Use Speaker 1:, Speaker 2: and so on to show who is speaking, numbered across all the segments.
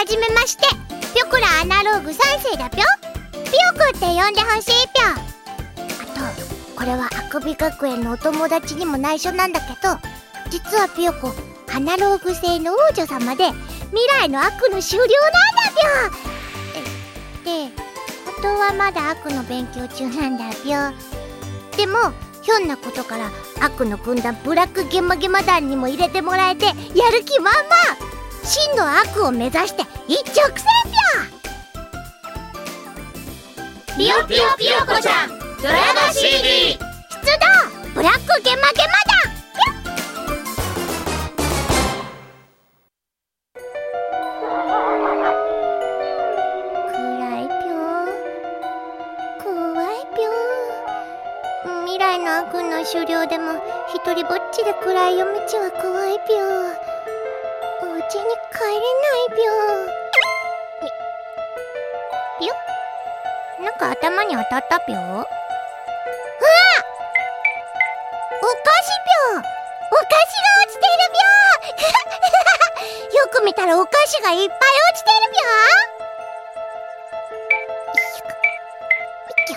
Speaker 1: はじめまして。ピョコラアナローグ3世だぴょ。ピヨコって呼んでほしいぴょ。あとこれはあくび学園のお友達にも内緒なんだけど。実はピヨコアナローグ星の王女様で未来の悪の終了なんだぴょ。で本当はまだ悪の勉強中なんだぴょ。でもひょんなことから悪の軍団ブラックゲマゲマ団にも入れてもらえてやる気満々。真の悪を目指して一直線ぴょ
Speaker 2: ピヨピヨピヨコちゃんドラマ CD
Speaker 1: 出動ブラックゲマゲマ団暗いぴょ怖いぴょ未来の悪の狩猟でも一人ぼっちで暗い夜道は怖いぴょ家に帰れないぴょぴょなんか頭に当たったぴょあお菓子ぴょお菓子が落ちてるぴょ よく見たらお菓子がいっぱい落ちてるぴょよいしょ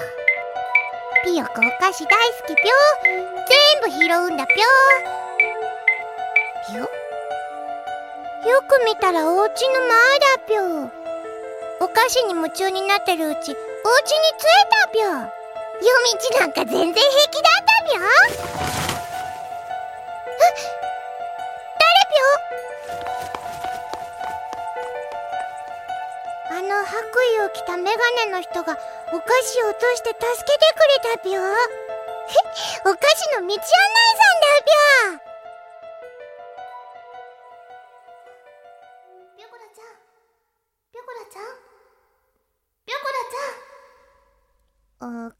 Speaker 1: ピヨコお菓子大好きぴょ全部拾うんだぴょぴょく見たらお家の前だぴょ。お菓子に夢中になってるうちお家に着いたぴょ。夜道なんか全然平気だったぴょ。誰ぴょ。あの白衣を着たメガネの人がお菓子を落として助けてくれたぴょ。お菓子の道案内さんだぴょ。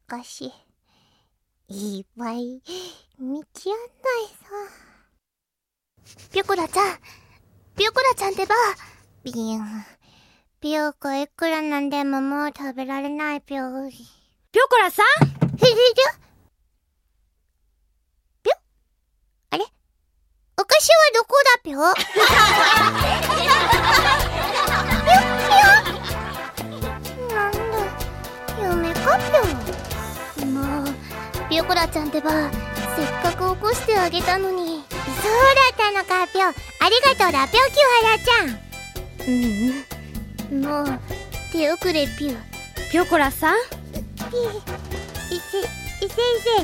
Speaker 1: らちゃんお菓子いっぱい道案内さぴょこらちゃんぴょこらちゃんってばビュン。ピヨコいくらなんでももう食べられないぴょひ
Speaker 3: ピョコラさん？
Speaker 1: ひひひぴょ？あれ？お菓子はどこだぴょ？ぴょ？ぴょ？なんだ？夢かぴょ？もうピョコラちゃんってばせっかく起こしてあげたのに。そうだったのかぴょありがとうだぴょキュアラちゃん。うん。もう手遅れぴゅ
Speaker 3: ピョコラさん？
Speaker 1: いせ先生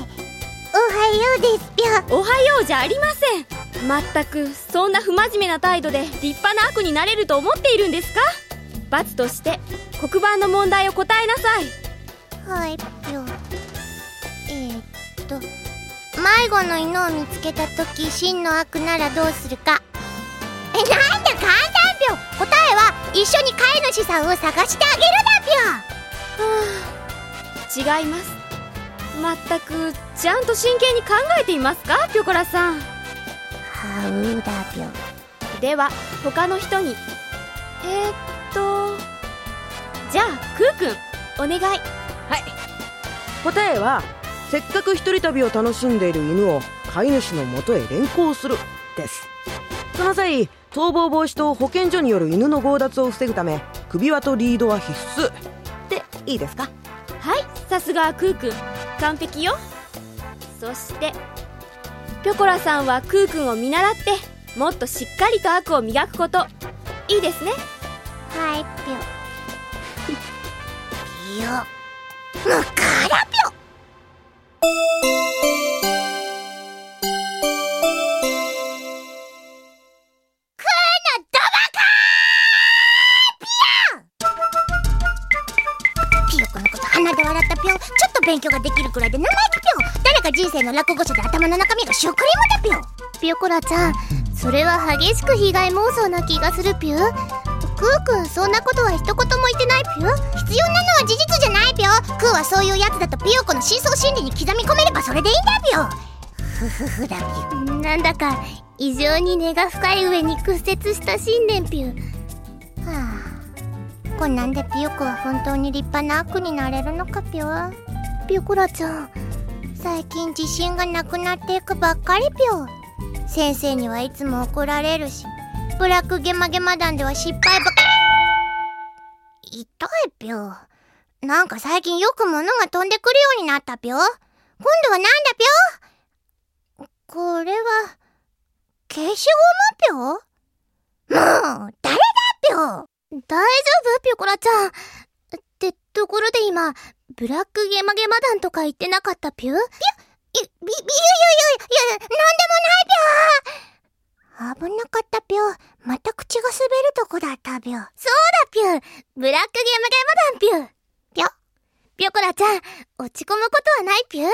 Speaker 1: おはようですぴょ
Speaker 3: おはようじゃありません。まったくそんな不真面目な態度で立派な悪になれると思っているんですか？罰として黒板の問題を答えなさい。
Speaker 1: はいぴょえー、っと迷子の犬を見つけた時真の悪ならどうするか。えなんだ簡単ぴょ答えは一緒に飼い主さんを探してあげるだぴょ
Speaker 3: 違います。まったくちゃんと真剣に考えていますかピョコラさん。
Speaker 1: はうだぴょ
Speaker 3: では他の人に。えー、っとじゃあクーくんお願い。
Speaker 4: はい。答えはせっかく一人旅を楽しんでいる犬を飼い主のもとへ連行するです。その際逃亡防止と保健所による犬の強奪を防ぐため首輪とリードは必須でいいですか？
Speaker 3: はいさすがクーくん完璧よ。そしてピョコラさんはクーくんを見習ってもっとしっかりと悪を磨くこと。いいですね。
Speaker 1: はいぴょぴよむか笑ったぴょちょっと勉強ができるくらいで生意気ぴょ誰か人生の落語者で頭の中身がシュークリームだぴょピヨコラちゃんそれは激しく被害妄想な気がするぴゅクーくんそんなことは一言も言ってないぴゅ必要なのは事実じゃないぴょクーはそういうやつだとピヨコの深層心理に刻み込めればそれでいいんだぴょふふふだぴょなんだか異常に根が深い上に屈折した信念ぴゅはあこんなんでピヨコは本当に立派な悪になれるのかぴょピヨコラちゃん最近自信がなくなっていくばっかりぴょ先生にはいつも怒られるしブラックゲマゲマ団では失敗ばっか痛いぴょ。なんか最近よく物が飛んでくるようになったぴょ。今度はなんだぴょこれは、消しゴムぴょもう、誰だぴょ大丈夫？ぴょこらちゃん。ってところで今、ブラックゲマゲマ団とか言ってなかったぴょぴょい、び、び、いやいやいやいや、なんでもないぴょ危なかったぴょ。また口が滑るとこだったぴょ。そうだぴょ。ブラックゲマゲマ団ぴょ。ぴょ。ぴょこらちゃん、落ち込むことはないぴょ。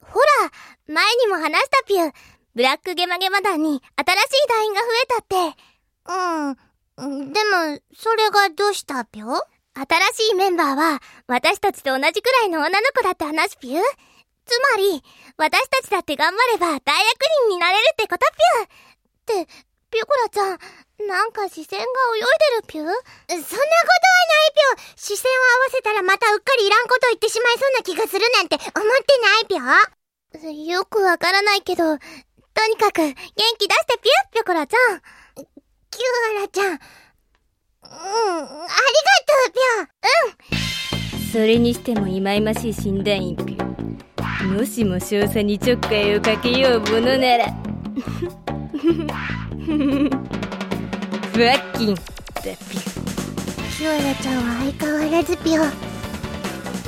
Speaker 1: ほら、前にも話したぴょ。ブラックゲマゲマ団に新しい団員が増えたって。うん。でも、それがどうしたぴょ？新しいメンバーは、私たちと同じくらいの女の子だって話ぴゅ？つまり、私たちだって頑張れば大役人になれるってことぴゅ？って、ピュコラちゃん、なんか視線が泳いでるぴゅ？そんなことはないぴゅ視線を合わせたらまたうっかりいらんこと言ってしまいそうな気がするなんて思ってないぴゅよくわからないけど、とにかく元気出してぴゅ？ピョコラちゃん。キューラちゃん。うん、ありがとうぴ
Speaker 3: ょうん。それにしても忌々しい診断員ぴょもしも少佐にちょっかいをかけようものなら。ふわっきんだぴょ
Speaker 1: キューラちゃんは相変わらずぴょ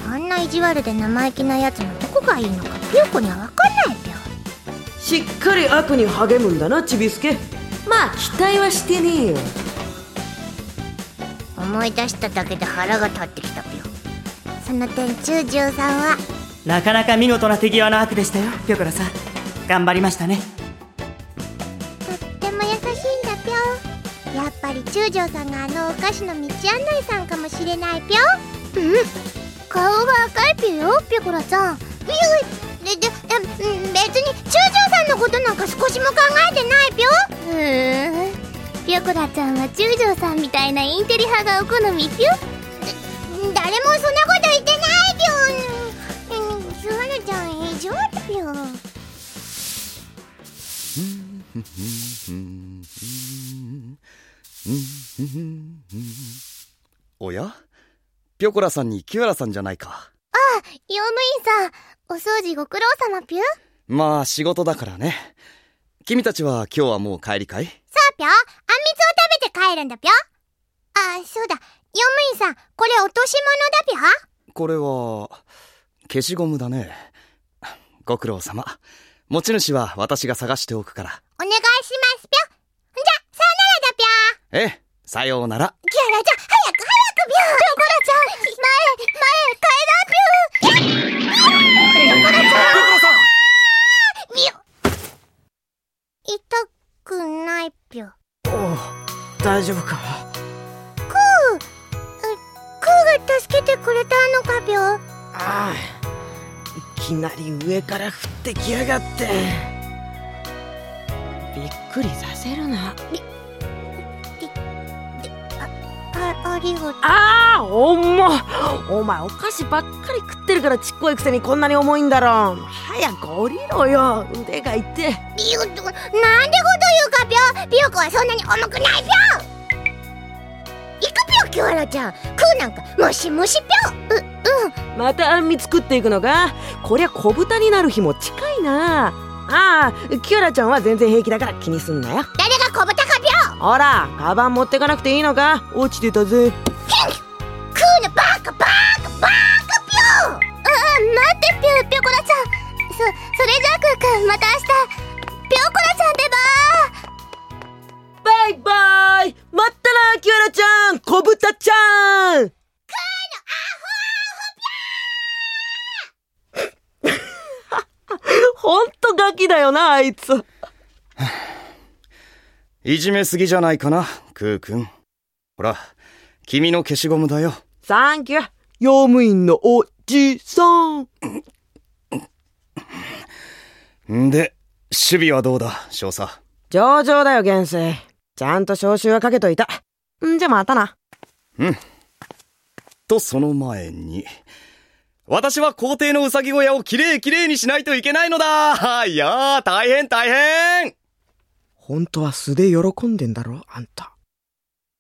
Speaker 1: あんな意地悪で生意気なやつのどこがいいのかピョコにはわかんないぴょ
Speaker 4: しっかり悪に励むんだなちびすけ。まあ期待はしてねえよ。
Speaker 1: 思い出しただけで腹が立ってきたぴょその点中将さんは？
Speaker 5: なかなか見事な手際の悪でしたよピョコラさん。頑張りましたね。
Speaker 1: とっても優しいんだぴょやっぱり中将さんがあのお菓子の道案内さんかもしれないぴょうん。顔が赤いぴょよぴょこらちゃんいやでで別に中将さんのことなんか少しも考えてないんぴょこらちゃんは中将さんみたいなインテリ派がお好みぴょ誰もそんなこと言ってないぴょん。スワルちゃん異常だぴょ
Speaker 6: おや？ピョコラさんにキュアラさんじゃないか。
Speaker 1: ああ、用務員さん、お掃除ご苦労様ぴゅ
Speaker 6: まあ仕事だからね。君たちは今日はもう帰りかい？
Speaker 1: ぴょあんみつを食べて帰るんだぴょあ、そうだ。用務員さん、これ落とし物だぴょ
Speaker 6: これは、消しゴムだね。ご苦労様。持ち主は私が探しておくから。
Speaker 1: お願いしますぴょじゃ、さよならだぴょ
Speaker 6: ええ、さようなら。
Speaker 1: キャラちゃん、早く早くぴょぴょこらちゃん、前、前、階段ぴょぴょ
Speaker 4: 大丈夫か？
Speaker 1: クー、クーが助けてくれたのか
Speaker 4: ああいきなり上から降ってきやがって。びっくりさせるな。
Speaker 1: あ、ありがとう。
Speaker 4: ああお前お菓子ばっかり食ってるからちっこいくせにこんなに重いんだろ早く降りろよ。腕が痛い。
Speaker 1: ピヨなんでこと言うかぴょピヨコはそんなに重くないぴょ行くぴょキュアラちゃんクーなんかもしもしぴょう、うん。
Speaker 4: またあんみつ食っていくのか？こりゃ小豚になる日も近いな。ああキュアラちゃんは全然平気だから気にすんなよ。
Speaker 1: 誰が小豚かぴょ
Speaker 4: ほらカバン持ってかなくていいのか？落ちてたぜほんとガキだよなあいつ
Speaker 6: いじめすぎじゃないかな、クー君。ほら、君の消しゴムだよ。
Speaker 4: サンキュー用務員のおじさん
Speaker 6: んで、守備はどうだ、少佐？
Speaker 4: 上々だよ元帥ちゃんと招集はかけといたんじゃまたな
Speaker 6: と、その前に。私は皇帝のうさぎ小屋をきれいきれいにしないといけないのだ。いやー、大変大変。
Speaker 4: 本当は素で喜んでんだろあんた。